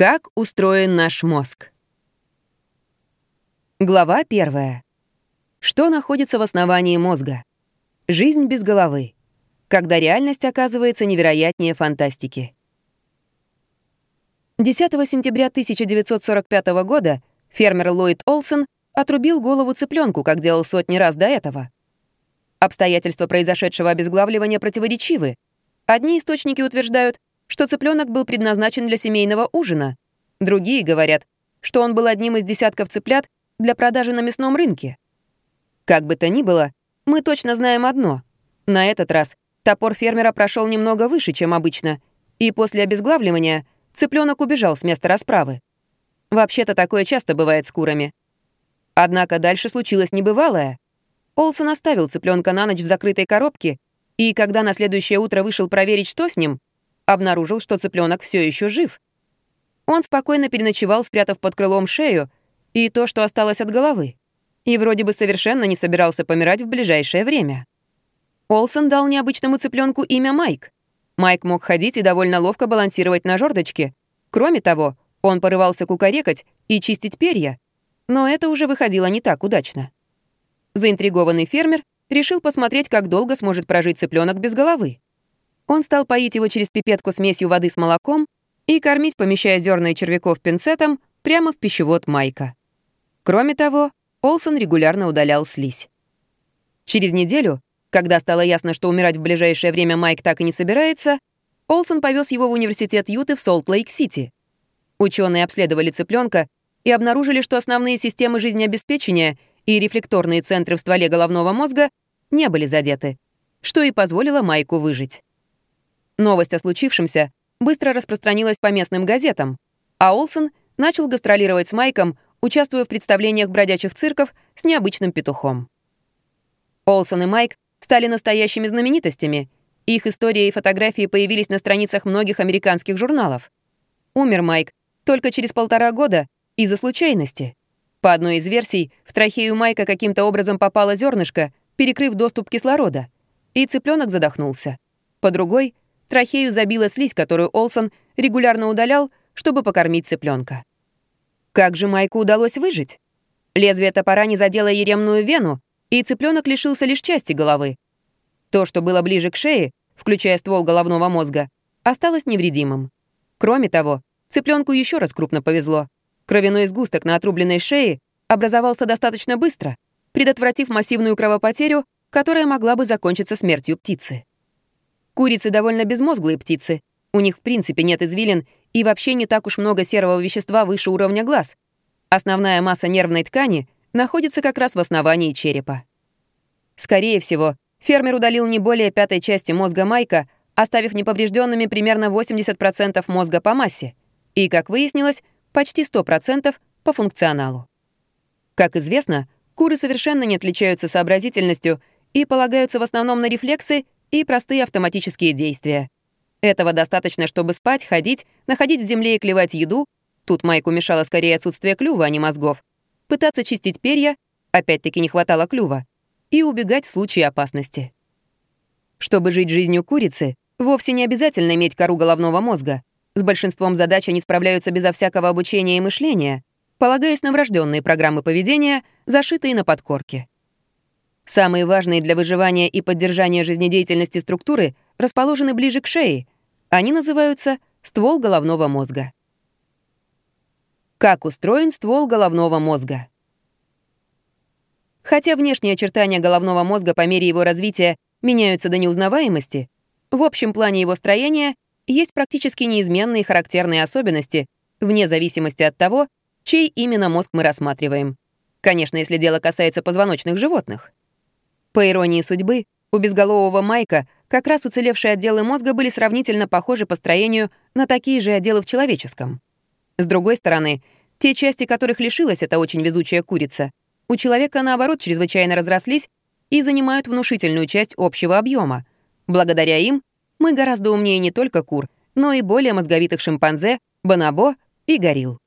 Как устроен наш мозг? Глава первая. Что находится в основании мозга? Жизнь без головы. Когда реальность оказывается невероятнее фантастики. 10 сентября 1945 года фермер Ллойд Олсен отрубил голову цыпленку, как делал сотни раз до этого. Обстоятельства произошедшего обезглавливания противоречивы. Одни источники утверждают, что цыпленок был предназначен для семейного ужина. Другие говорят, что он был одним из десятков цыплят для продажи на мясном рынке. Как бы то ни было, мы точно знаем одно. На этот раз топор фермера прошел немного выше, чем обычно, и после обезглавливания цыпленок убежал с места расправы. Вообще-то такое часто бывает с курами. Однако дальше случилось небывалое. Олсон оставил цыпленка на ночь в закрытой коробке, и когда на следующее утро вышел проверить, что с ним, обнаружил, что цыпленок все еще жив. Он спокойно переночевал, спрятав под крылом шею и то, что осталось от головы, и вроде бы совершенно не собирался помирать в ближайшее время. Олсон дал необычному цыпленку имя Майк. Майк мог ходить и довольно ловко балансировать на жердочке. Кроме того, он порывался кукарекать и чистить перья, но это уже выходило не так удачно. Заинтригованный фермер решил посмотреть, как долго сможет прожить цыпленок без головы. Он стал поить его через пипетку смесью воды с молоком и кормить, помещая зерна и червяков пинцетом прямо в пищевод Майка. Кроме того, Олсон регулярно удалял слизь. Через неделю, когда стало ясно, что умирать в ближайшее время Майк так и не собирается, Олсон повез его в университет Юты в Солт-Лейк-Сити. Ученые обследовали цыпленка и обнаружили, что основные системы жизнеобеспечения и рефлекторные центры в стволе головного мозга не были задеты, что и позволило Майку выжить. Новость о случившемся быстро распространилась по местным газетам, а Олсен начал гастролировать с Майком, участвуя в представлениях бродячих цирков с необычным петухом. Олсон и Майк стали настоящими знаменитостями. Их истории и фотографии появились на страницах многих американских журналов. Умер Майк только через полтора года из-за случайности. По одной из версий, в трахею Майка каким-то образом попало зернышко, перекрыв доступ кислорода, и цыпленок задохнулся. По другой, Трахею забила слизь, которую Олсон регулярно удалял, чтобы покормить цыпленка. Как же Майку удалось выжить? Лезвие топора не задело еремную вену, и цыпленок лишился лишь части головы. То, что было ближе к шее, включая ствол головного мозга, осталось невредимым. Кроме того, цыпленку еще раз крупно повезло. Кровяной сгусток на отрубленной шее образовался достаточно быстро, предотвратив массивную кровопотерю, которая могла бы закончиться смертью птицы. Курицы довольно безмозглые птицы. У них в принципе нет извилин и вообще не так уж много серого вещества выше уровня глаз. Основная масса нервной ткани находится как раз в основании черепа. Скорее всего, фермер удалил не более пятой части мозга Майка, оставив неповрежденными примерно 80% мозга по массе и, как выяснилось, почти 100% по функционалу. Как известно, куры совершенно не отличаются сообразительностью и полагаются в основном на рефлексы и простые автоматические действия. Этого достаточно, чтобы спать, ходить, находить в земле и клевать еду, тут Майку мешало скорее отсутствие клюва, а не мозгов, пытаться чистить перья, опять-таки не хватало клюва, и убегать в случае опасности. Чтобы жить жизнью курицы, вовсе не обязательно иметь кору головного мозга. С большинством задач они справляются безо всякого обучения и мышления, полагаясь на врожденные программы поведения, зашитые на подкорке. Самые важные для выживания и поддержания жизнедеятельности структуры расположены ближе к шее. Они называются ствол головного мозга. Как устроен ствол головного мозга? Хотя внешние очертания головного мозга по мере его развития меняются до неузнаваемости, в общем плане его строения есть практически неизменные характерные особенности, вне зависимости от того, чей именно мозг мы рассматриваем. Конечно, если дело касается позвоночных животных. По иронии судьбы, у безголового Майка как раз уцелевшие отделы мозга были сравнительно похожи по строению на такие же отделы в человеческом. С другой стороны, те части, которых лишилась эта очень везучая курица, у человека, наоборот, чрезвычайно разрослись и занимают внушительную часть общего объема. Благодаря им мы гораздо умнее не только кур, но и более мозговитых шимпанзе, бонобо и горилл.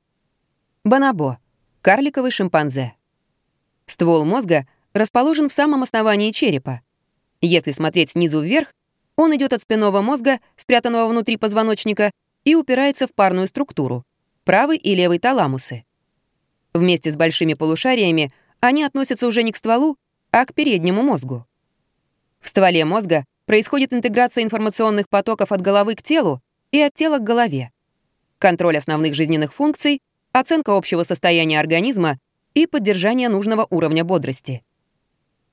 Бонобо — карликовый шимпанзе. Ствол мозга расположен в самом основании черепа. Если смотреть снизу вверх, он идет от спинного мозга, спрятанного внутри позвоночника, и упирается в парную структуру. правый и левый таламусы. Вместе с большими полушариями они относятся уже не к стволу, а к переднему мозгу. В стволе мозга происходит интеграция информационных потоков от головы к телу и от тела к голове, контроль основных жизненных функций, оценка общего состояния организма и поддержание нужного уровня бодрости.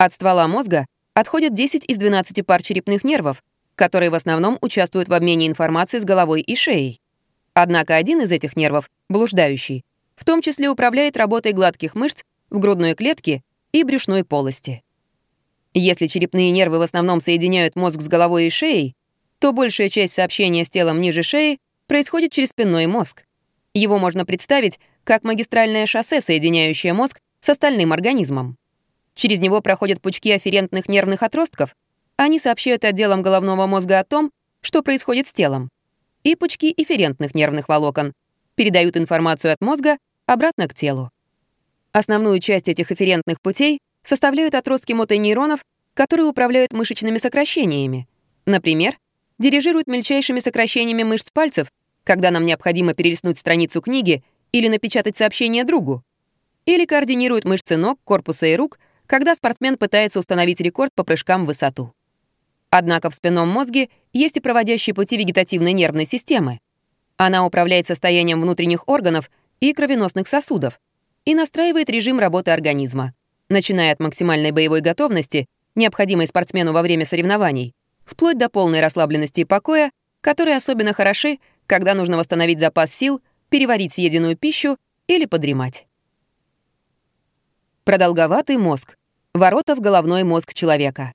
От ствола мозга отходят 10 из 12 пар черепных нервов, которые в основном участвуют в обмене информацией с головой и шеей. Однако один из этих нервов, блуждающий, в том числе управляет работой гладких мышц в грудной клетке и брюшной полости. Если черепные нервы в основном соединяют мозг с головой и шеей, то большая часть сообщения с телом ниже шеи происходит через спинной мозг. Его можно представить как магистральное шоссе, соединяющее мозг с остальным организмом. Через него проходят пучки афферентных нервных отростков, они сообщают отделам головного мозга о том, что происходит с телом. И пучки эфферентных нервных волокон передают информацию от мозга обратно к телу. Основную часть этих эфферентных путей составляют отростки мотонейронов, которые управляют мышечными сокращениями. Например, дирижируют мельчайшими сокращениями мышц пальцев, когда нам необходимо перелистнуть страницу книги или напечатать сообщение другу. Или координируют мышцы ног, корпуса и рук, когда спортсмен пытается установить рекорд по прыжкам в высоту. Однако в спинном мозге есть и проводящие пути вегетативной нервной системы. Она управляет состоянием внутренних органов и кровеносных сосудов и настраивает режим работы организма начиная от максимальной боевой готовности, необходимой спортсмену во время соревнований, вплоть до полной расслабленности и покоя, которые особенно хороши, когда нужно восстановить запас сил, переварить съеденную пищу или подремать. Продолговатый мозг. Ворота в головной мозг человека.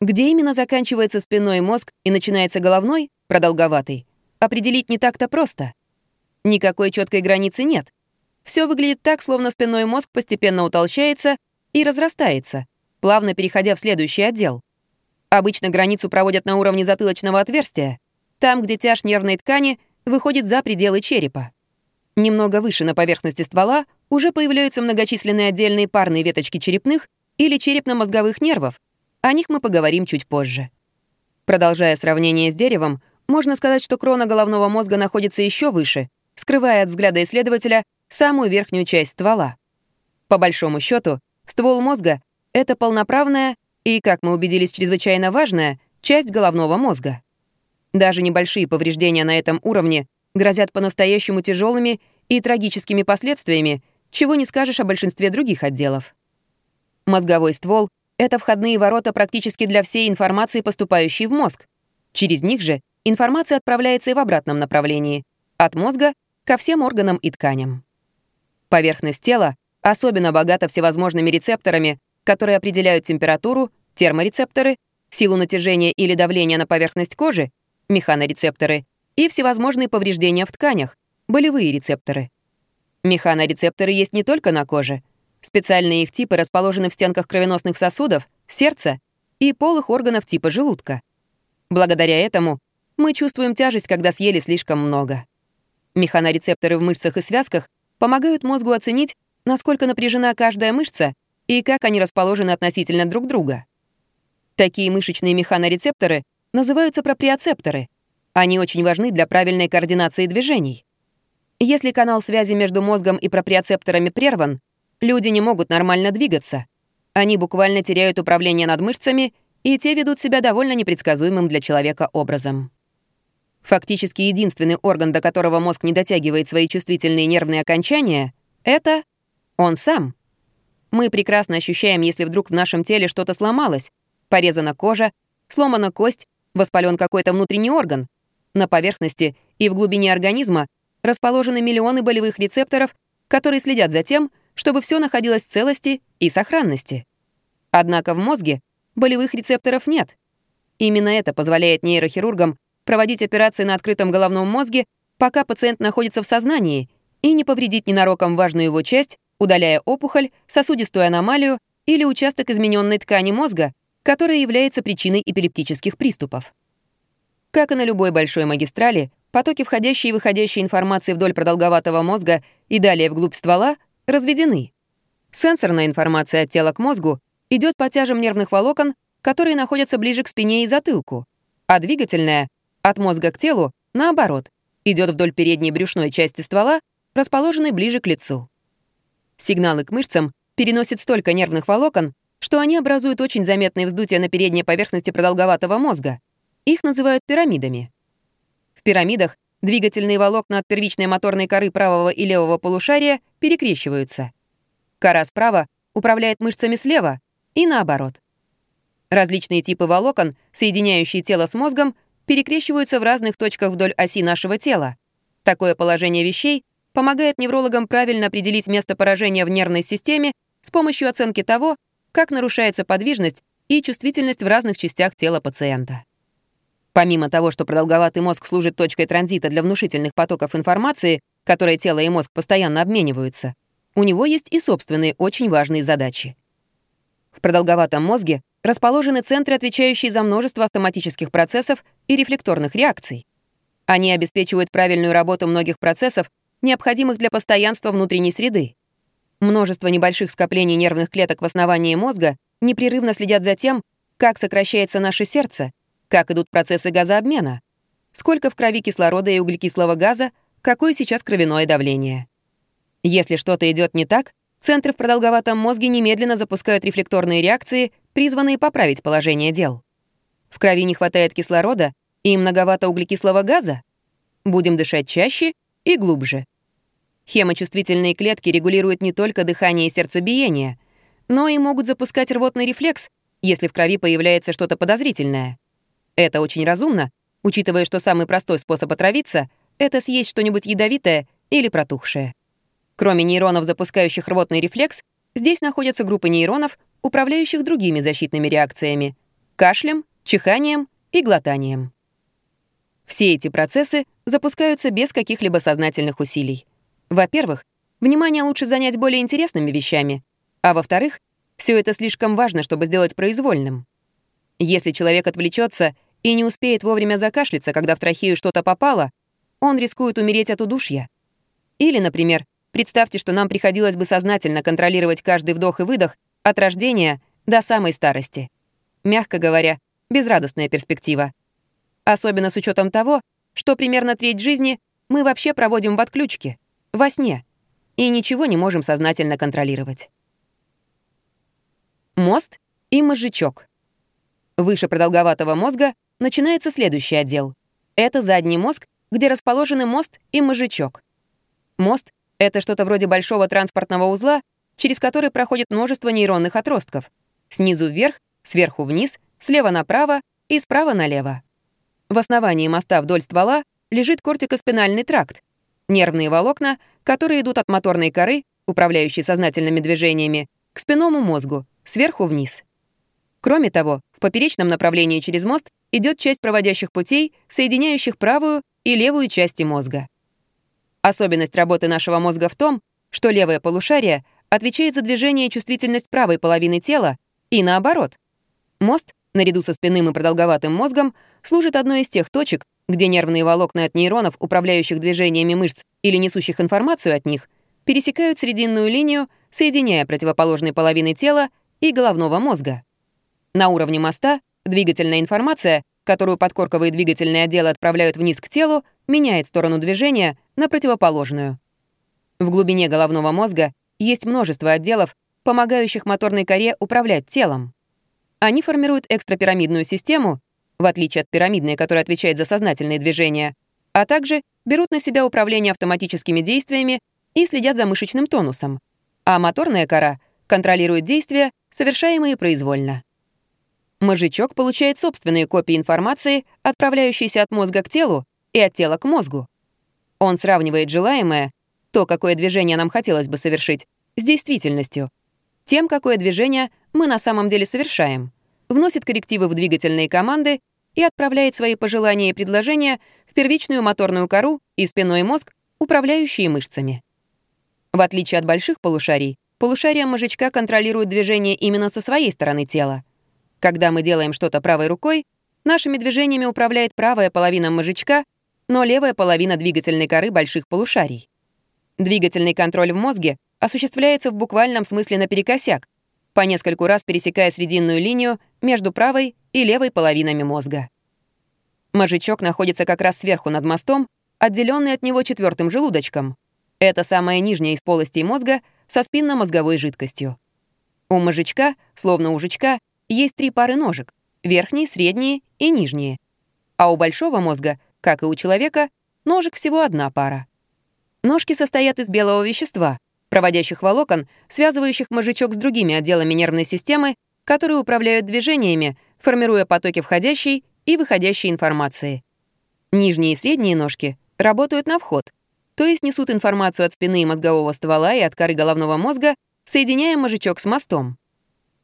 Где именно заканчивается спинной мозг и начинается головной, продолговатый, определить не так-то просто. Никакой четкой границы нет — все выглядит так, словно спинной мозг постепенно утолщается и разрастается, плавно переходя в следующий отдел. Обычно границу проводят на уровне затылочного отверстия, там, где тяж нервной ткани выходит за пределы черепа. Немного выше на поверхности ствола уже появляются многочисленные отдельные парные веточки черепных или черепно-мозговых нервов. О них мы поговорим чуть позже. Продолжая сравнение с деревом, можно сказать, что крона головного мозга находится еще выше, скрывая от взгляда исследователя самую верхнюю часть ствола. По большому счету, ствол мозга — это полноправная и, как мы убедились, чрезвычайно важная часть головного мозга. Даже небольшие повреждения на этом уровне грозят по-настоящему тяжелыми и трагическими последствиями, чего не скажешь о большинстве других отделов. Мозговой ствол — это входные ворота практически для всей информации, поступающей в мозг. Через них же информация отправляется и в обратном направлении — от мозга ко всем органам и тканям. Поверхность тела особенно богата всевозможными рецепторами, которые определяют температуру, терморецепторы, силу натяжения или давления на поверхность кожи, механорецепторы и всевозможные повреждения в тканях, болевые рецепторы. Механорецепторы есть не только на коже. Специальные их типы расположены в стенках кровеносных сосудов, сердца и полых органов типа желудка. Благодаря этому мы чувствуем тяжесть, когда съели слишком много. Механорецепторы в мышцах и связках помогают мозгу оценить, насколько напряжена каждая мышца и как они расположены относительно друг друга. Такие мышечные механорецепторы называются проприоцепторы. Они очень важны для правильной координации движений. Если канал связи между мозгом и проприоцепторами прерван, люди не могут нормально двигаться. Они буквально теряют управление над мышцами, и те ведут себя довольно непредсказуемым для человека образом. Фактически единственный орган, до которого мозг не дотягивает свои чувствительные нервные окончания, это он сам. Мы прекрасно ощущаем, если вдруг в нашем теле что-то сломалось, порезана кожа, сломана кость, воспален какой-то внутренний орган. На поверхности и в глубине организма расположены миллионы болевых рецепторов, которые следят за тем, чтобы все находилось в целости и сохранности. Однако в мозге болевых рецепторов нет. Именно это позволяет нейрохирургам проводить операции на открытом головном мозге, пока пациент находится в сознании, и не повредить ненароком важную его часть, удаляя опухоль, сосудистую аномалию или участок измененной ткани мозга, которая является причиной эпилептических приступов. Как и на любой большой магистрали, потоки входящей и выходящей информации вдоль продолговатого мозга и далее вглубь ствола разведены. Сенсорная информация от тела к мозгу идет по тяжам нервных волокон, которые находятся ближе к спине и затылку, а двигательная от мозга к телу, наоборот, идет вдоль передней брюшной части ствола, расположенной ближе к лицу. Сигналы к мышцам переносят столько нервных волокон, что они образуют очень заметные вздутия на передней поверхности продолговатого мозга. Их называют пирамидами. В пирамидах двигательные волокна от первичной моторной коры правого и левого полушария перекрещиваются. Кора справа управляет мышцами слева и наоборот. Различные типы волокон, соединяющие тело с мозгом, перекрещиваются в разных точках вдоль оси нашего тела. Такое положение вещей помогает неврологам правильно определить место поражения в нервной системе с помощью оценки того, как нарушается подвижность и чувствительность в разных частях тела пациента. Помимо того, что продолговатый мозг служит точкой транзита для внушительных потоков информации, которые тело и мозг постоянно обмениваются, у него есть и собственные очень важные задачи. В продолговатом мозге расположены центры, отвечающие за множество автоматических процессов и рефлекторных реакций. Они обеспечивают правильную работу многих процессов, необходимых для постоянства внутренней среды. Множество небольших скоплений нервных клеток в основании мозга непрерывно следят за тем, как сокращается наше сердце, как идут процессы газообмена, сколько в крови кислорода и углекислого газа, какое сейчас кровяное давление. Если что-то идет не так, центры в продолговатом мозге немедленно запускают рефлекторные реакции, призванные поправить положение дел. В крови не хватает кислорода и многовато углекислого газа? Будем дышать чаще и глубже. Хемочувствительные клетки регулируют не только дыхание и сердцебиение, но и могут запускать рвотный рефлекс, если в крови появляется что-то подозрительное. Это очень разумно, учитывая, что самый простой способ отравиться — это съесть что-нибудь ядовитое или протухшее. Кроме нейронов, запускающих рвотный рефлекс, здесь находятся группы нейронов, управляющих другими защитными реакциями — кашлем, чиханием и глотанием. Все эти процессы запускаются без каких-либо сознательных усилий. Во-первых, внимание лучше занять более интересными вещами, а во-вторых, все это слишком важно, чтобы сделать произвольным. Если человек отвлечется и не успеет вовремя закашляться, когда в трахею что-то попало, он рискует умереть от удушья. Или, например, представьте, что нам приходилось бы сознательно контролировать каждый вдох и выдох от рождения до самой старости. Мягко говоря, безрадостная перспектива. Особенно с учетом того, что примерно треть жизни мы вообще проводим в отключке, во сне, и ничего не можем сознательно контролировать. Мост и мозжечок. Выше продолговатого мозга начинается следующий отдел. Это задний мозг, где расположены мост и мозжечок. Мост — это что-то вроде большого транспортного узла, через который проходит множество нейронных отростков. Снизу вверх, сверху вниз, слева направо и справа налево. В основании моста вдоль ствола лежит кортикоспинальный тракт, нервные волокна, которые идут от моторной коры, управляющей сознательными движениями, к спинному мозгу, сверху вниз. Кроме того, в поперечном направлении через мост идет часть проводящих путей, соединяющих правую и левую части мозга. Особенность работы нашего мозга в том, что левое полушарие отвечает за движение и чувствительность правой половины тела, и наоборот. Мост, наряду со спинным и продолговатым мозгом, служит одной из тех точек, где нервные волокна от нейронов, управляющих движениями мышц или несущих информацию от них, пересекают срединную линию, соединяя противоположные половины тела и головного мозга. На уровне моста двигательная информация, которую подкорковые двигательные отделы отправляют вниз к телу, меняет сторону движения на противоположную. В глубине головного мозга есть множество отделов, помогающих моторной коре управлять телом. Они формируют экстрапирамидную систему, в отличие от пирамидной, которая отвечает за сознательные движения, а также берут на себя управление автоматическими действиями и следят за мышечным тонусом. А моторная кора контролирует действия, совершаемые произвольно. Мозжечок получает собственные копии информации, отправляющиеся от мозга к телу и от тела к мозгу. Он сравнивает желаемое, то, какое движение нам хотелось бы совершить, с действительностью, тем, какое движение мы на самом деле совершаем, вносит коррективы в двигательные команды и отправляет свои пожелания и предложения в первичную моторную кору и спинной мозг, управляющие мышцами. В отличие от больших полушарий, полушария мозжечка контролируют движение именно со своей стороны тела — когда мы делаем что-то правой рукой, нашими движениями управляет правая половина мозжечка, но левая половина двигательной коры больших полушарий. Двигательный контроль в мозге осуществляется в буквальном смысле наперекосяк, по нескольку раз пересекая срединную линию между правой и левой половинами мозга. Мозжечок находится как раз сверху над мостом отделенный от него четвертым желудочком. Это самая нижняя из полостей мозга со спинномозговой жидкостью. У мозжечка, словно у жучка, есть три пары ножек — верхние, средние и нижние. А у большого мозга, как и у человека, ножек всего одна пара. Ножки состоят из белого вещества, проводящих волокон, связывающих мозжечок с другими отделами нервной системы, которые управляют движениями, формируя потоки входящей и выходящей информации. Нижние и средние ножки работают на вход, то есть несут информацию от спины и мозгового ствола и от коры головного мозга, соединяя мозжечок с мостом.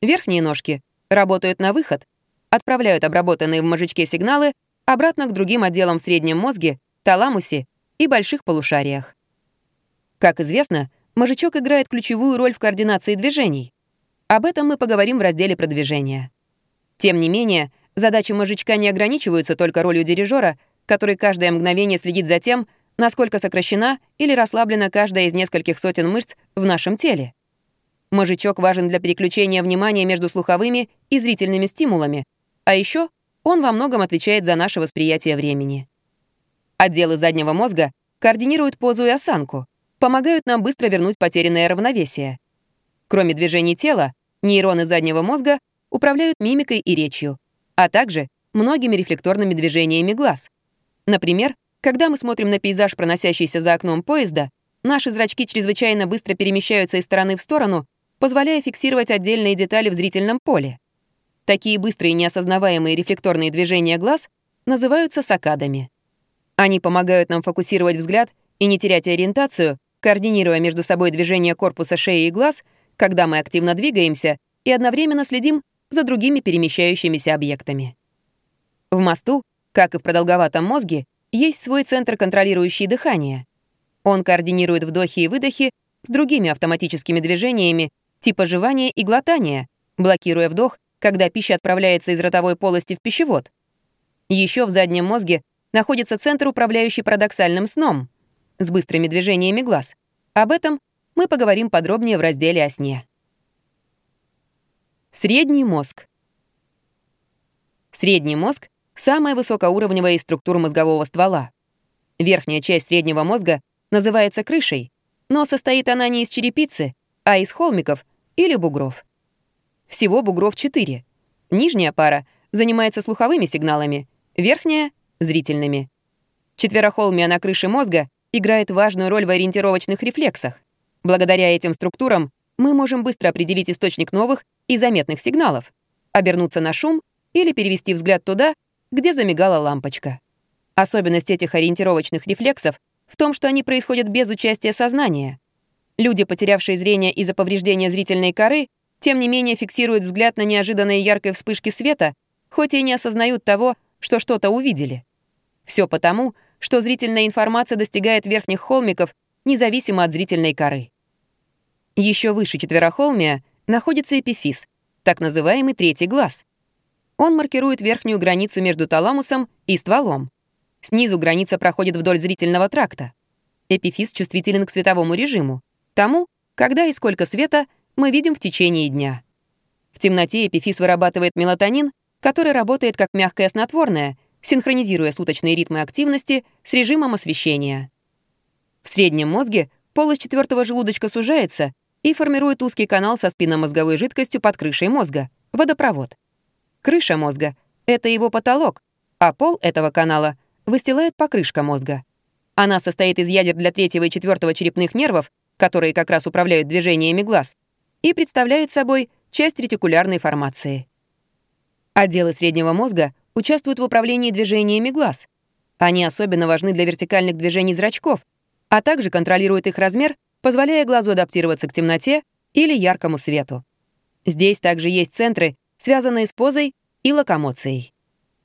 Верхние ножки работают на выход, отправляют обработанные в мозжечке сигналы обратно к другим отделам в среднем мозге, таламусе и больших полушариях. Как известно, мозжечок играет ключевую роль в координации движений. Об этом мы поговорим в разделе про движение. Тем не менее, задачи мозжечка не ограничиваются только ролью дирижера, который каждое мгновение следит за тем, насколько сокращена или расслаблена каждая из нескольких сотен мышц в нашем теле. Мозжечок важен для переключения внимания между слуховыми и зрительными стимулами, а еще он во многом отвечает за наше восприятие времени. Отделы заднего мозга координируют позу и осанку, помогают нам быстро вернуть потерянное равновесие. Кроме движений тела, нейроны заднего мозга управляют мимикой и речью, а также многими рефлекторными движениями глаз. Например, когда мы смотрим на пейзаж, проносящийся за окном поезда, наши зрачки чрезвычайно быстро перемещаются из стороны в сторону, позволяя фиксировать отдельные детали в зрительном поле. Такие быстрые неосознаваемые рефлекторные движения глаз называются сакадами. Они помогают нам фокусировать взгляд и не терять ориентацию, координируя между собой движение корпуса шеи и глаз, когда мы активно двигаемся и одновременно следим за другими перемещающимися объектами. В мосту, как и в продолговатом мозге, есть свой центр, контролирующий дыхание. Он координирует вдохи и выдохи с другими автоматическими движениями типа жевания и глотания, блокируя вдох, когда пища отправляется из ротовой полости в пищевод. Еще в заднем мозге находится центр, управляющий парадоксальным сном, с быстрыми движениями глаз. Об этом мы поговорим подробнее в разделе о сне. Средний мозг. Средний мозг — самая высокоуровневая из структур мозгового ствола. Верхняя часть среднего мозга называется крышей, но состоит она не из черепицы, а из холмиков или бугров. Всего бугров четыре. Нижняя пара занимается слуховыми сигналами, верхняя — зрительными. Четверохолмия на крыше мозга играет важную роль в ориентировочных рефлексах. Благодаря этим структурам мы можем быстро определить источник новых и заметных сигналов, обернуться на шум или перевести взгляд туда, где замигала лампочка. Особенность этих ориентировочных рефлексов в том, что они происходят без участия сознания. Люди, потерявшие зрение из-за повреждения зрительной коры, тем не менее фиксируют взгляд на неожиданные яркой вспышки света, хоть и не осознают того, что что-то увидели. Все потому, что зрительная информация достигает верхних холмиков независимо от зрительной коры. Еще выше четверохолмия находится эпифиз, так называемый третий глаз. Он маркирует верхнюю границу между таламусом и стволом. Снизу граница проходит вдоль зрительного тракта. Эпифиз чувствителен к световому режиму, тому, когда и сколько света мы видим в течение дня. В темноте эпифиз вырабатывает мелатонин, который работает как мягкое снотворное, синхронизируя суточные ритмы активности с режимом освещения. В среднем мозге полость четвертого желудочка сужается и формирует узкий канал со спинномозговой жидкостью под крышей мозга — водопровод. Крыша мозга — это его потолок, а пол этого канала выстилает покрышка мозга. Она состоит из ядер для третьего и четвертого черепных нервов, которые как раз управляют движениями глаз, и представляет собой часть ретикулярной формации. Отделы среднего мозга участвуют в управлении движениями глаз. Они особенно важны для вертикальных движений зрачков, а также контролируют их размер, позволяя глазу адаптироваться к темноте или яркому свету. Здесь также есть центры, связанные с позой и локомоцией.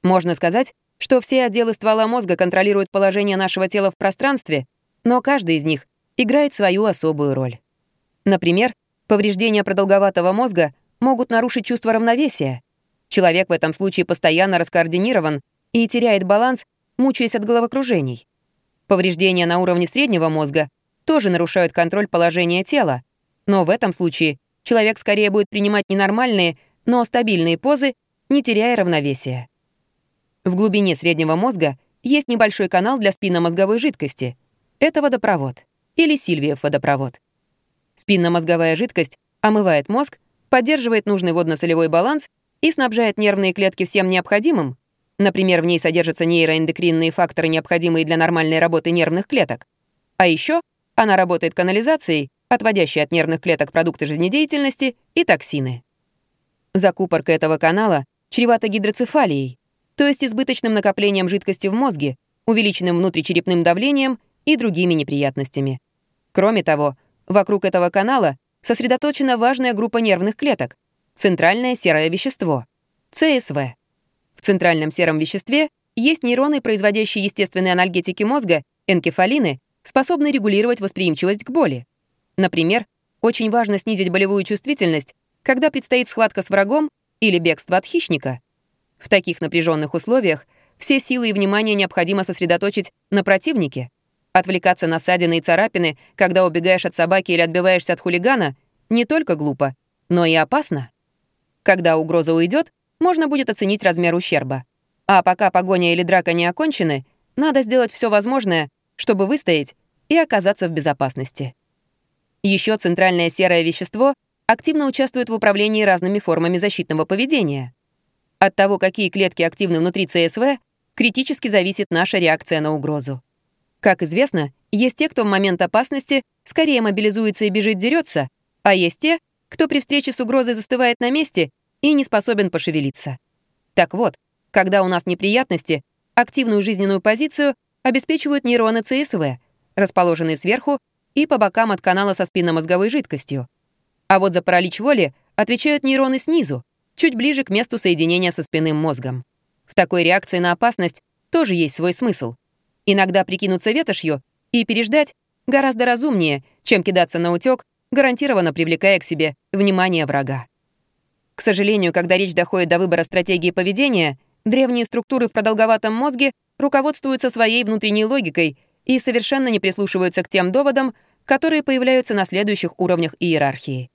Можно сказать, что все отделы ствола мозга контролируют положение нашего тела в пространстве, но каждый из них играет свою особую роль. Например, повреждения продолговатого мозга могут нарушить чувство равновесия. Человек в этом случае постоянно раскоординирован и теряет баланс, мучаясь от головокружений. Повреждения на уровне среднего мозга тоже нарушают контроль положения тела, но в этом случае человек скорее будет принимать ненормальные, но стабильные позы, не теряя равновесия. В глубине среднего мозга есть небольшой канал для спинномозговой жидкости. Это водопровод или Сильвиев водопровод. Спинномозговая жидкость омывает мозг, поддерживает нужный водно-солевой баланс и снабжает нервные клетки всем необходимым. Например, в ней содержатся нейроэндокринные факторы, необходимые для нормальной работы нервных клеток. А еще она работает канализацией, отводящей от нервных клеток продукты жизнедеятельности и токсины. Закупорка этого канала чревата гидроцефалией, то есть избыточным накоплением жидкости в мозге, увеличенным внутричерепным давлением и другими неприятностями. Кроме того, вокруг этого канала сосредоточена важная группа нервных клеток — центральное серое вещество — ЦСВ. В центральном сером веществе есть нейроны, производящие естественные анальгетики мозга, энкефалины, способные регулировать восприимчивость к боли. Например, очень важно снизить болевую чувствительность, когда предстоит схватка с врагом или бегство от хищника. В таких напряженных условиях все силы и внимание необходимо сосредоточить на противнике. Отвлекаться на ссадины и царапины, когда убегаешь от собаки или отбиваешься от хулигана, не только глупо, но и опасно. Когда угроза уйдет, можно будет оценить размер ущерба. А пока погоня или драка не окончены, надо сделать все возможное, чтобы выстоять и оказаться в безопасности. Еще центральное серое вещество активно участвует в управлении разными формами защитного поведения. От того, какие клетки активны внутри ЦСВ, критически зависит наша реакция на угрозу. Как известно, есть те, кто в момент опасности скорее мобилизуется и бежит дерется, а есть те, кто при встрече с угрозой застывает на месте и не способен пошевелиться. Так вот, когда у нас неприятности, активную жизненную позицию обеспечивают нейроны ЦСВ, расположенные сверху и по бокам от канала со спинномозговой жидкостью. А вот за паралич воли отвечают нейроны снизу, чуть ближе к месту соединения со спинным мозгом. В такой реакции на опасность тоже есть свой смысл. Иногда прикинуться ветошью и переждать гораздо разумнее, чем кидаться на утёк, гарантированно привлекая к себе внимание врага. К сожалению, когда речь доходит до выбора стратегии поведения, древние структуры в продолговатом мозге руководствуются своей внутренней логикой и совершенно не прислушиваются к тем доводам, которые появляются на следующих уровнях иерархии.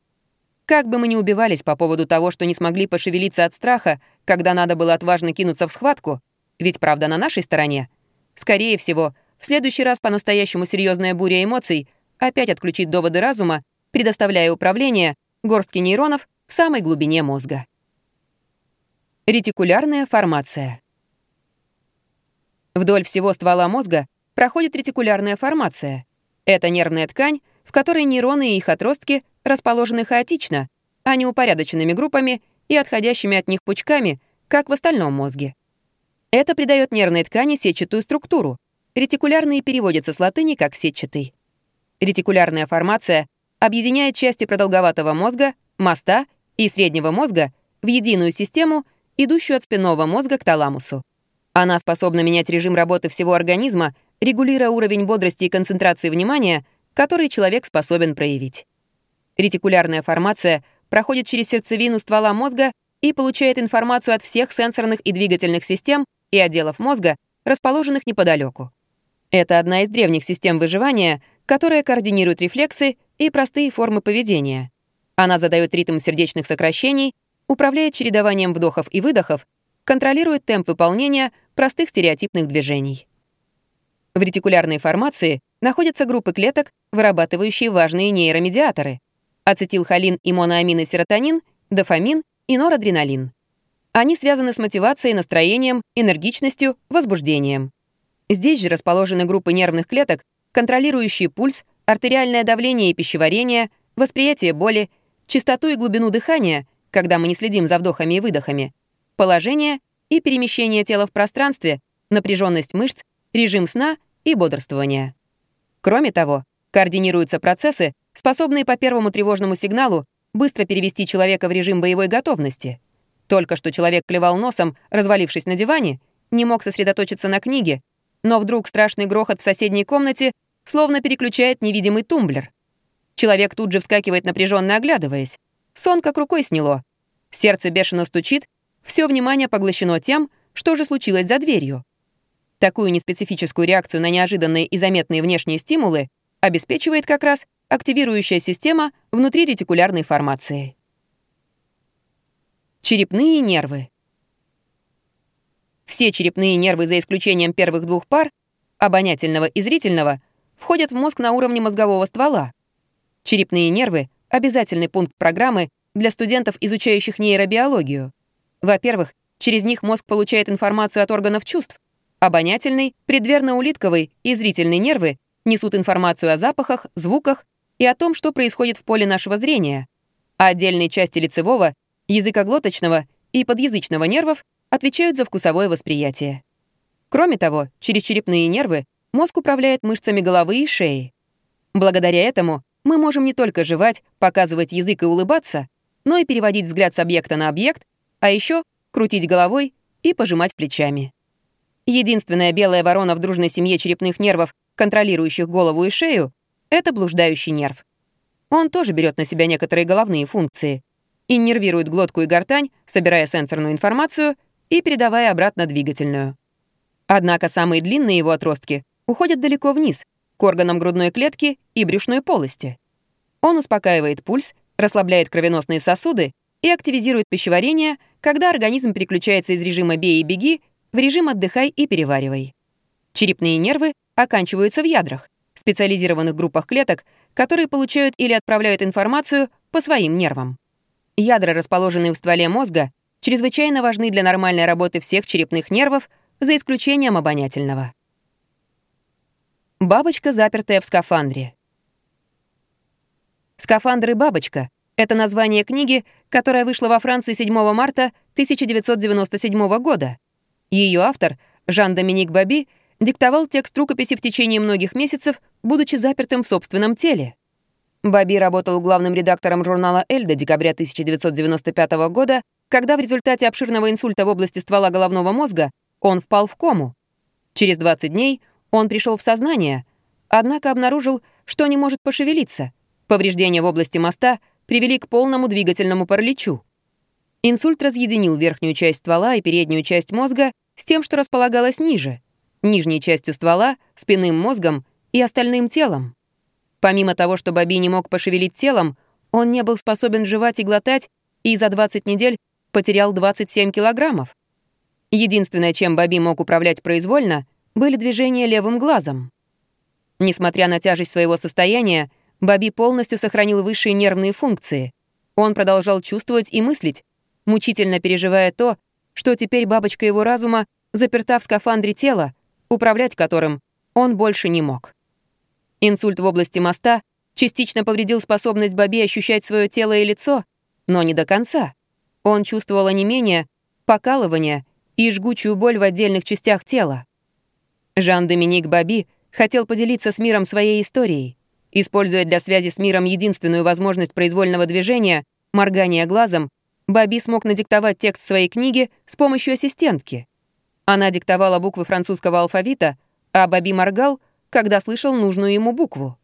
Как бы мы ни убивались по поводу того, что не смогли пошевелиться от страха, когда надо было отважно кинуться в схватку, ведь правда на нашей стороне, Скорее всего, в следующий раз по-настоящему серьезная буря эмоций опять отключит доводы разума, предоставляя управление горстке нейронов в самой глубине мозга. Ретикулярная формация. Вдоль всего ствола мозга проходит ретикулярная формация. Это нервная ткань, в которой нейроны и их отростки расположены хаотично, а не упорядоченными группами и отходящими от них пучками, как в остальном мозге. Это придает нервной ткани сетчатую структуру. Ретикулярный переводится с латыни как сетчатый. Ретикулярная формация объединяет части продолговатого мозга, моста и среднего мозга в единую систему, идущую от спинного мозга к таламусу. Она способна менять режим работы всего организма, регулируя уровень бодрости и концентрации внимания, который человек способен проявить. Ретикулярная формация проходит через сердцевину ствола мозга и получает информацию от всех сенсорных и двигательных систем, и отделов мозга, расположенных неподалеку. Это одна из древних систем выживания, которая координирует рефлексы и простые формы поведения. Она задает ритм сердечных сокращений, управляет чередованием вдохов и выдохов, контролирует темп выполнения простых стереотипных движений. В ретикулярной формации находятся группы клеток, вырабатывающие важные нейромедиаторы — ацетилхолин и моноамины серотонин, дофамин и норадреналин. Они связаны с мотивацией, настроением, энергичностью, возбуждением. Здесь же расположены группы нервных клеток, контролирующие пульс, артериальное давление и пищеварение, восприятие боли, частоту и глубину дыхания, когда мы не следим за вдохами и выдохами, положение и перемещение тела в пространстве, напряженность мышц, режим сна и бодрствования. Кроме того, координируются процессы, способные по первому тревожному сигналу быстро перевести человека в режим боевой готовности — только что человек клевал носом, развалившись на диване, не мог сосредоточиться на книге, но вдруг страшный грохот в соседней комнате словно переключает невидимый тумблер. Человек тут же вскакивает, напряженно оглядываясь. Сон как рукой сняло. Сердце бешено стучит, все внимание поглощено тем, что же случилось за дверью. Такую неспецифическую реакцию на неожиданные и заметные внешние стимулы обеспечивает как раз активирующая система внутри ретикулярной формации. Черепные нервы. Все черепные нервы, за исключением первых двух пар, обонятельного и зрительного, входят в мозг на уровне мозгового ствола. Черепные нервы — обязательный пункт программы для студентов, изучающих нейробиологию. Во-первых, через них мозг получает информацию от органов чувств. Обонятельный, предверно-улитковый и зрительный нервы несут информацию о запахах, звуках и о том, что происходит в поле нашего зрения. А отдельные части лицевого, языкоглоточного и подъязычного нервов отвечают за вкусовое восприятие. Кроме того, через черепные нервы мозг управляет мышцами головы и шеи. Благодаря этому мы можем не только жевать, показывать язык и улыбаться, но и переводить взгляд с объекта на объект, а еще крутить головой и пожимать плечами. Единственная белая ворона в дружной семье черепных нервов, контролирующих голову и шею, это блуждающий нерв. Он тоже берет на себя некоторые головные функции. Иннервирует глотку и гортань, собирая сенсорную информацию и передавая обратно двигательную. Однако самые длинные его отростки уходят далеко вниз, к органам грудной клетки и брюшной полости. Он успокаивает пульс, расслабляет кровеносные сосуды и активизирует пищеварение, когда организм переключается из режима «бей и беги» в режим «отдыхай и переваривай». Черепные нервы оканчиваются в ядрах, специализированных группах клеток, которые получают или отправляют информацию по своим нервам. Ядра, расположенные в стволе мозга, чрезвычайно важны для нормальной работы всех черепных нервов, за исключением обонятельного. Бабочка, запертая в скафандре. «Скафандр и бабочка» — это название книги, которая вышла во Франции 7 марта 1997 года. Ее автор, Жан-Доминик Баби, диктовал текст рукописи в течение многих месяцев, будучи запертым в собственном теле. Баби работал главным редактором журнала «Эль» до декабря 1995 года когда в результате обширного инсульта в области ствола головного мозга он впал в кому. Через 20 дней он пришел в сознание, однако обнаружил, что не может пошевелиться. Повреждения в области моста привели к полному двигательному параличу. Инсульт разъединил верхнюю часть ствола и переднюю часть мозга с тем, что располагалось ниже, нижней частью ствола, спинным мозгом и остальным телом. Помимо того, что Баби не мог пошевелить телом, он не был способен жевать и глотать, и за 20 недель потерял 27 килограммов. Единственное, чем Баби мог управлять произвольно, были движения левым глазом. Несмотря на тяжесть своего состояния, Баби полностью сохранил высшие нервные функции. Он продолжал чувствовать и мыслить, мучительно переживая то, что теперь бабочка его разума заперта в скафандре тела, управлять которым он больше не мог. Инсульт в области моста частично повредил способность Баби ощущать свое тело и лицо, но не до конца. Он чувствовал онемение, покалывание и жгучую боль в отдельных частях тела. Жан-Доминик Баби хотел поделиться с миром своей историей, используя для связи с миром единственную возможность произвольного движения — моргания глазом, Баби смог надиктовать текст своей книги с помощью ассистентки. Она диктовала буквы французского алфавита, а Баби моргал, когда слышал нужную ему букву.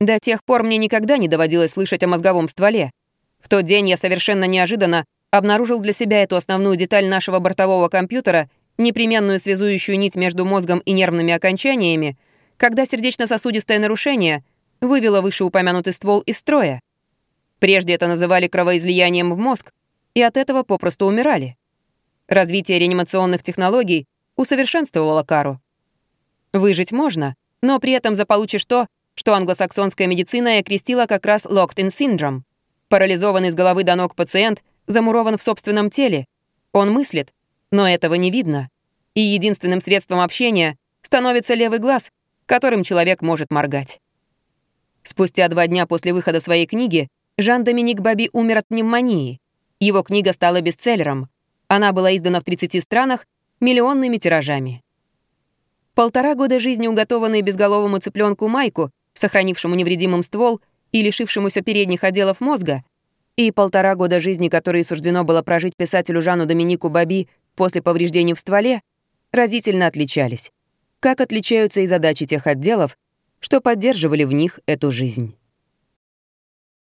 До тех пор мне никогда не доводилось слышать о мозговом стволе. В тот день я совершенно неожиданно обнаружил для себя эту основную деталь нашего бортового компьютера, непременную связующую нить между мозгом и нервными окончаниями, когда сердечно-сосудистое нарушение вывело вышеупомянутый ствол из строя. Прежде это называли кровоизлиянием в мозг, и от этого попросту умирали. Развитие реанимационных технологий усовершенствовало кару. Выжить можно, но при этом заполучишь то, что англосаксонская медицина окрестила как раз locked-in syndrome — Парализованный с головы до ног пациент замурован в собственном теле. Он мыслит, но этого не видно. И единственным средством общения становится левый глаз, которым человек может моргать. Спустя два дня после выхода своей книги Жан-Доминик Баби умер от пневмонии. Его книга стала бестселлером. Она была издана в 30 странах миллионными тиражами. Полтора года жизни уготованной безголовому цыпленку Майку, сохранившему невредимым ствол — и лишившемуся передних отделов мозга, и полтора года жизни, которые суждено было прожить писателю Жану Доминику Баби после повреждений в стволе, разительно отличались. Как отличаются и задачи тех отделов, что поддерживали в них эту жизнь.